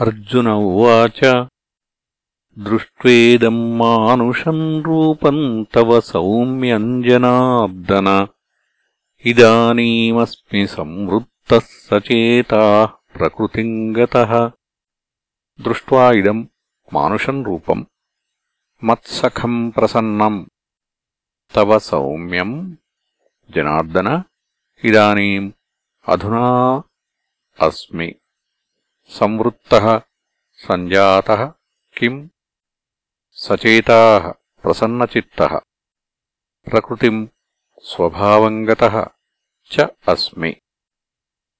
అర్జున ఉచ దృష్ట్వేదం మానుషం రూపం తవ సౌమ్యం జనార్దన ఇదానీమస్మి సంవృత్త సచేత ప్రకృతి గత మానుషం రూపం మత్సఖం ప్రసన్నం తవ సౌమ్యం జనార్దన ఇదనీ అధునా అస్మి. సంవృత్తः సంజాతः కిం సచేతాః ప్రసన్నచిత్తः ప్రకృతిం స్వభావంగతః చ అస్మి